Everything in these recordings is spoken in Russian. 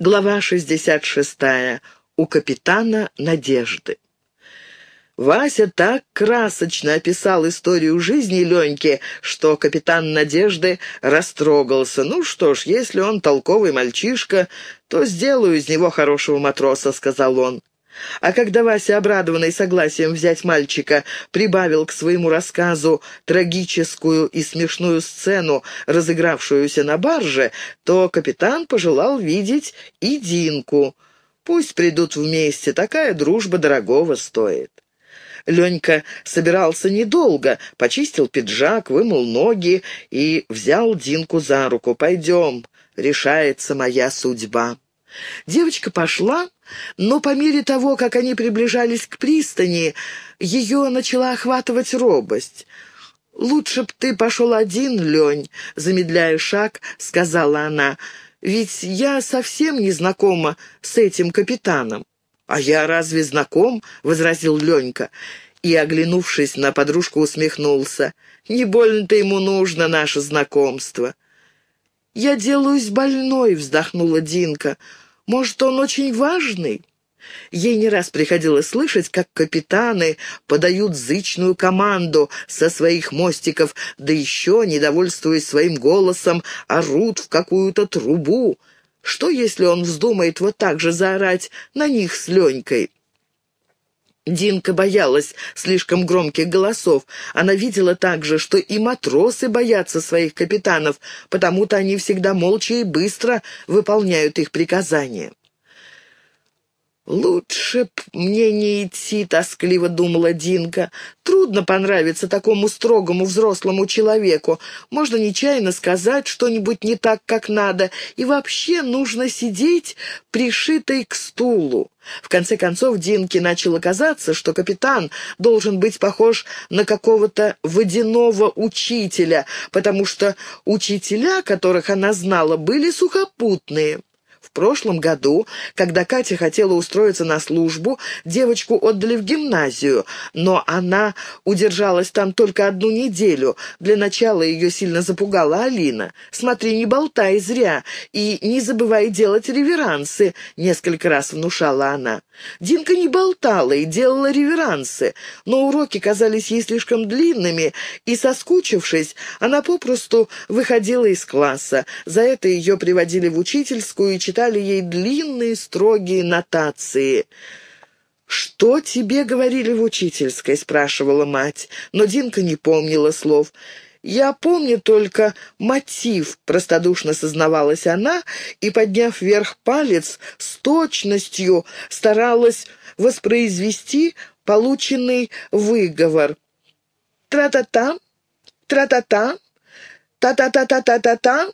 Глава 66. У капитана Надежды. Вася так красочно описал историю жизни Леньки, что капитан Надежды растрогался. «Ну что ж, если он толковый мальчишка, то сделаю из него хорошего матроса», — сказал он. А когда Вася, обрадованный согласием взять мальчика, прибавил к своему рассказу трагическую и смешную сцену, разыгравшуюся на барже, то капитан пожелал видеть и Динку. Пусть придут вместе, такая дружба дорогого стоит. Ленька собирался недолго, почистил пиджак, вымыл ноги и взял Динку за руку. «Пойдем, решается моя судьба». Девочка пошла, но по мере того, как они приближались к пристани, ее начала охватывать робость. «Лучше б ты пошел один, Лень», — замедляя шаг, сказала она, «ведь я совсем не знакома с этим капитаном». «А я разве знаком?» — возразил Ленька. И, оглянувшись на подружку, усмехнулся. «Не больно-то ему нужно наше знакомство». «Я делаюсь больной», — вздохнула Динка. «Может, он очень важный?» Ей не раз приходилось слышать, как капитаны подают зычную команду со своих мостиков, да еще, недовольствуясь своим голосом, орут в какую-то трубу. Что, если он вздумает вот так же заорать на них с Ленькой? Динка боялась слишком громких голосов. Она видела также, что и матросы боятся своих капитанов, потому-то они всегда молча и быстро выполняют их приказания. «Лучше б мне не идти», — тоскливо думала Динка. «Трудно понравиться такому строгому взрослому человеку. Можно нечаянно сказать что-нибудь не так, как надо, и вообще нужно сидеть пришитой к стулу». В конце концов, Динке начало казаться, что капитан должен быть похож на какого-то водяного учителя, потому что учителя, которых она знала, были сухопутные. В прошлом году, когда Катя хотела устроиться на службу, девочку отдали в гимназию, но она удержалась там только одну неделю. Для начала ее сильно запугала Алина. «Смотри, не болтай зря и не забывай делать реверансы», — несколько раз внушала она. Динка не болтала и делала реверансы, но уроки казались ей слишком длинными, и, соскучившись, она попросту выходила из класса. За это ее приводили в учительскую и читали ей длинные строгие нотации. «Что тебе говорили в учительской?» — спрашивала мать, но Динка не помнила слов. «Я помню только мотив», — простодушно сознавалась она, и, подняв вверх палец, с точностью старалась воспроизвести полученный выговор. «Тра-та-та, тра-та-та, та-та-та-та-та-та-та».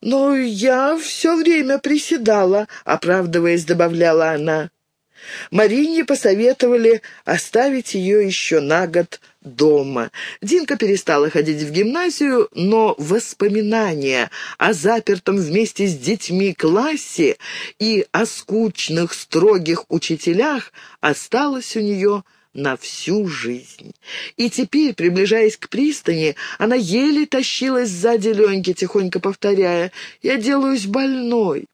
«Но я все время приседала», — оправдываясь, добавляла она. Марине посоветовали оставить ее еще на год дома. Динка перестала ходить в гимназию, но воспоминания о запертом вместе с детьми классе и о скучных, строгих учителях осталось у нее на всю жизнь. И теперь, приближаясь к пристани, она еле тащилась сзади Леньки, тихонько повторяя «Я делаюсь больной».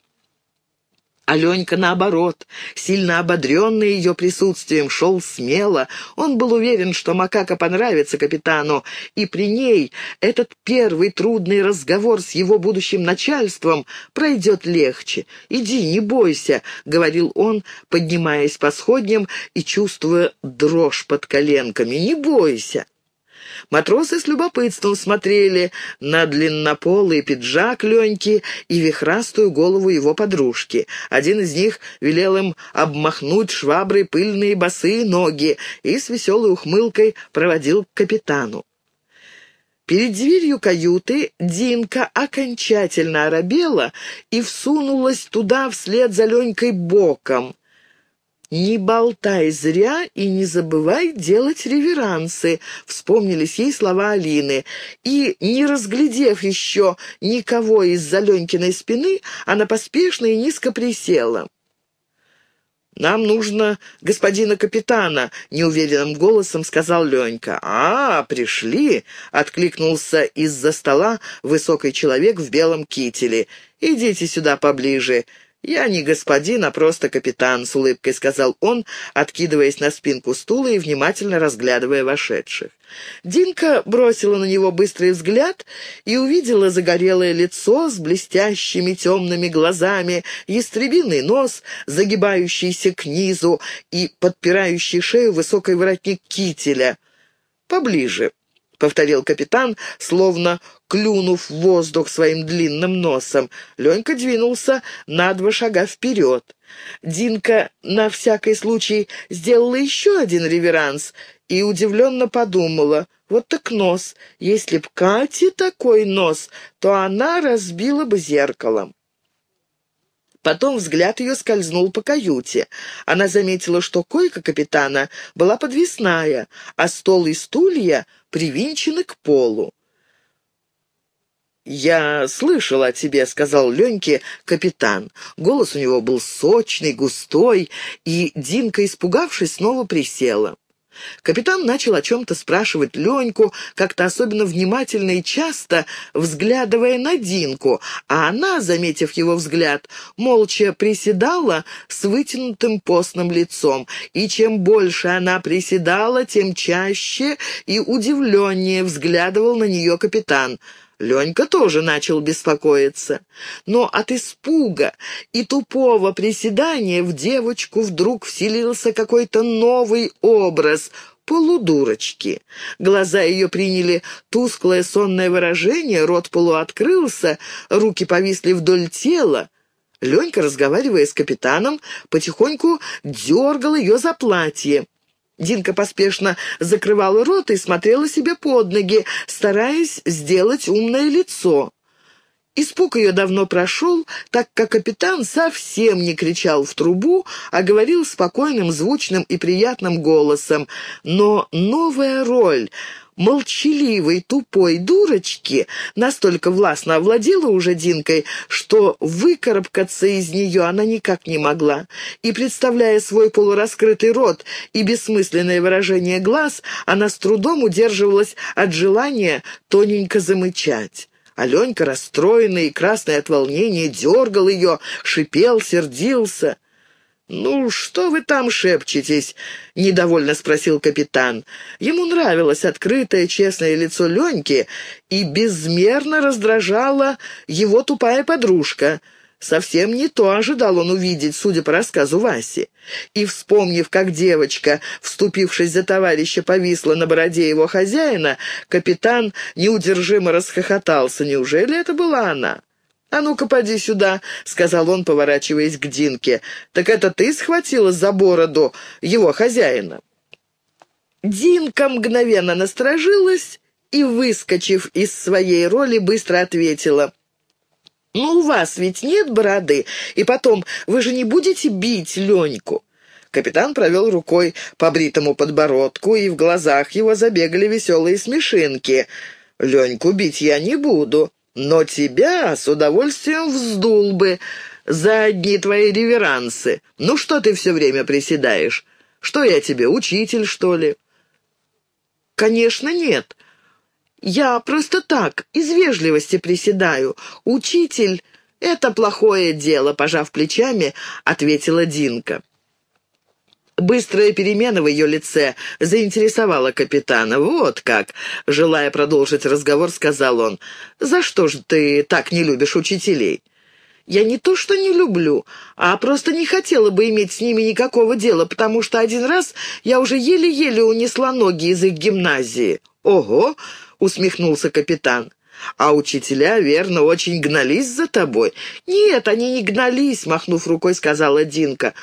Аленька, наоборот, сильно ободренный ее присутствием, шел смело. Он был уверен, что макака понравится капитану, и при ней этот первый трудный разговор с его будущим начальством пройдет легче. «Иди, не бойся», — говорил он, поднимаясь по сходням и чувствуя дрожь под коленками. «Не бойся». Матросы с любопытством смотрели на длиннополый пиджак Леньки и вихрастую голову его подружки. Один из них велел им обмахнуть шваброй пыльные босые ноги и с веселой ухмылкой проводил к капитану. Перед дверью каюты Динка окончательно оробела и всунулась туда вслед за Ленькой боком. «Не болтай зря и не забывай делать реверансы», — вспомнились ей слова Алины. И, не разглядев еще никого из-за Ленькиной спины, она поспешно и низко присела. «Нам нужно господина капитана», — неуверенным голосом сказал Ленька. «А, пришли!» — откликнулся из-за стола высокий человек в белом кителе. «Идите сюда поближе. «Я не господин, а просто капитан», — с улыбкой сказал он, откидываясь на спинку стула и внимательно разглядывая вошедших. Динка бросила на него быстрый взгляд и увидела загорелое лицо с блестящими темными глазами, ястребиный нос, загибающийся к низу и подпирающий шею высокий воротник кителя. «Поближе», — повторил капитан, словно клюнув воздух своим длинным носом. Ленька двинулся на два шага вперед. Динка на всякий случай сделала еще один реверанс и удивленно подумала, вот так нос. Если б Кате такой нос, то она разбила бы зеркалом. Потом взгляд ее скользнул по каюте. Она заметила, что койка капитана была подвесная, а стол и стулья привинчены к полу. «Я слышал о тебе», — сказал Леньке капитан. Голос у него был сочный, густой, и Динка, испугавшись, снова присела. Капитан начал о чем-то спрашивать Леньку, как-то особенно внимательно и часто взглядывая на Динку, а она, заметив его взгляд, молча приседала с вытянутым постным лицом, и чем больше она приседала, тем чаще и удивленнее взглядывал на нее капитан — Ленька тоже начал беспокоиться. Но от испуга и тупого приседания в девочку вдруг вселился какой-то новый образ полудурочки. Глаза ее приняли тусклое сонное выражение, рот полуоткрылся, руки повисли вдоль тела. Ленька, разговаривая с капитаном, потихоньку дергал ее за платье. Динка поспешно закрывала рот и смотрела себе под ноги, стараясь сделать умное лицо. Испуг ее давно прошел, так как капитан совсем не кричал в трубу, а говорил спокойным, звучным и приятным голосом. Но новая роль молчаливой, тупой дурочки настолько властно овладела уже Динкой, что выкарабкаться из нее она никак не могла. И, представляя свой полураскрытый рот и бессмысленное выражение глаз, она с трудом удерживалась от желания тоненько замычать. Аленька, расстроенный и красный от волнения, дергал ее, шипел, сердился. «Ну, что вы там шепчетесь?» — недовольно спросил капитан. Ему нравилось открытое, честное лицо Леньки и безмерно раздражала его тупая подружка. Совсем не то ожидал он увидеть, судя по рассказу Васи. И, вспомнив, как девочка, вступившись за товарища, повисла на бороде его хозяина, капитан неудержимо расхохотался. Неужели это была она? «А ну-ка, поди сюда», — сказал он, поворачиваясь к Динке. «Так это ты схватила за бороду его хозяина?» Динка мгновенно насторожилась и, выскочив из своей роли, быстро ответила. «Ну, у вас ведь нет бороды, и потом, вы же не будете бить Леньку?» Капитан провел рукой по бритому подбородку, и в глазах его забегали веселые смешинки. «Леньку бить я не буду. Но тебя с удовольствием вздул бы за одни твои реверансы. Ну что ты все время приседаешь? Что я тебе, учитель, что ли?» «Конечно, нет. Я просто так, из вежливости приседаю. Учитель — это плохое дело», — пожав плечами, ответила Динка. Быстрая перемена в ее лице заинтересовала капитана. «Вот как!» — желая продолжить разговор, сказал он. «За что же ты так не любишь учителей?» «Я не то что не люблю, а просто не хотела бы иметь с ними никакого дела, потому что один раз я уже еле-еле унесла ноги из их гимназии». «Ого!» — усмехнулся капитан. «А учителя, верно, очень гнались за тобой?» «Нет, они не гнались», — махнув рукой, сказала Динка.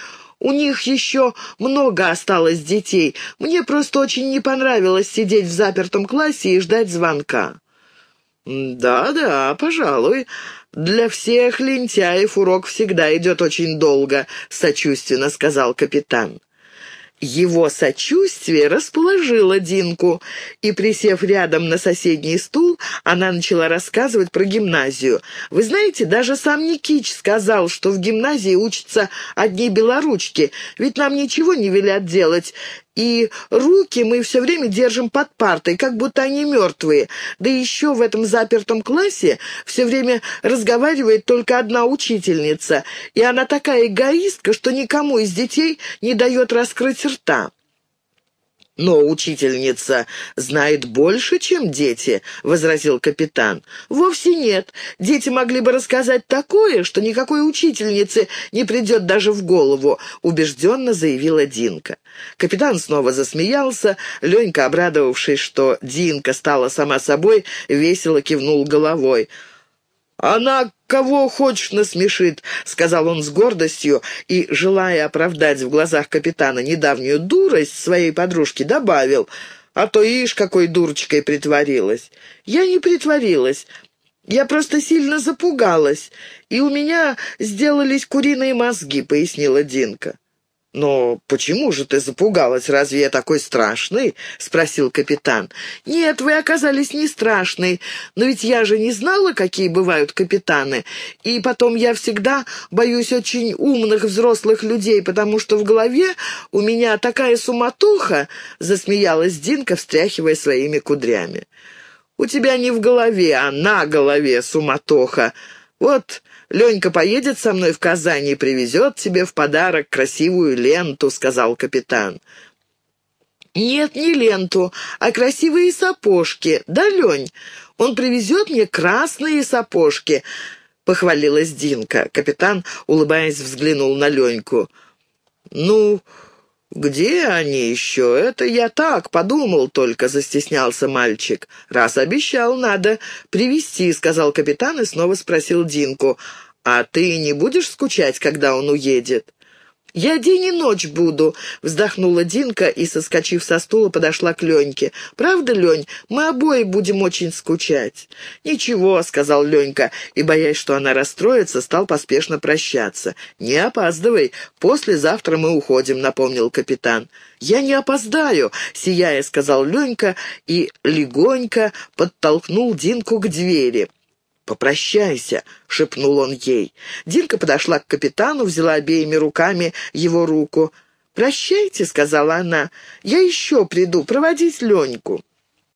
У них еще много осталось детей. Мне просто очень не понравилось сидеть в запертом классе и ждать звонка». «Да-да, пожалуй. Для всех лентяев урок всегда идет очень долго», — сочувственно сказал капитан. Его сочувствие расположило Динку, и, присев рядом на соседний стул, она начала рассказывать про гимназию. «Вы знаете, даже сам Никич сказал, что в гимназии учатся одни белоручки, ведь нам ничего не велят делать, и руки мы все время держим под партой, как будто они мертвые. Да еще в этом запертом классе все время разговаривает только одна учительница, и она такая эгоистка, что никому из детей не дает раскрыть рта. «Но учительница знает больше, чем дети», — возразил капитан. «Вовсе нет. Дети могли бы рассказать такое, что никакой учительнице не придет даже в голову», — убежденно заявила Динка. Капитан снова засмеялся. Ленька, обрадовавшись, что Динка стала сама собой, весело кивнул головой. «Она кого хочешь насмешит», — сказал он с гордостью и, желая оправдать в глазах капитана недавнюю дурость своей подружки, добавил, «А то ишь, какой дурочкой притворилась». «Я не притворилась. Я просто сильно запугалась, и у меня сделались куриные мозги», — пояснила Динка. «Но почему же ты запугалась? Разве я такой страшный?» — спросил капитан. «Нет, вы оказались не страшный, но ведь я же не знала, какие бывают капитаны. И потом я всегда боюсь очень умных взрослых людей, потому что в голове у меня такая суматоха», — засмеялась Динка, встряхивая своими кудрями. «У тебя не в голове, а на голове суматоха. Вот Ленька поедет со мной в Казань и привезет тебе в подарок красивую ленту», — сказал капитан. «Нет, не ленту, а красивые сапожки. Да, Лень, он привезет мне красные сапожки», — похвалилась Динка. Капитан, улыбаясь, взглянул на Леньку. «Ну, где они еще? Это я так подумал только», — застеснялся мальчик. «Раз обещал, надо привезти», — сказал капитан и снова спросил Динку. «А ты не будешь скучать, когда он уедет?» «Я день и ночь буду», — вздохнула Динка и, соскочив со стула, подошла к Леньке. «Правда, Лень, мы обои будем очень скучать». «Ничего», — сказал Ленька, и, боясь, что она расстроится, стал поспешно прощаться. «Не опаздывай, послезавтра мы уходим», — напомнил капитан. «Я не опоздаю», — сияя, сказал Ленька и легонько подтолкнул Динку к двери. «Попрощайся», — шепнул он ей. Динка подошла к капитану, взяла обеими руками его руку. «Прощайте», — сказала она, — «я еще приду проводить Леньку».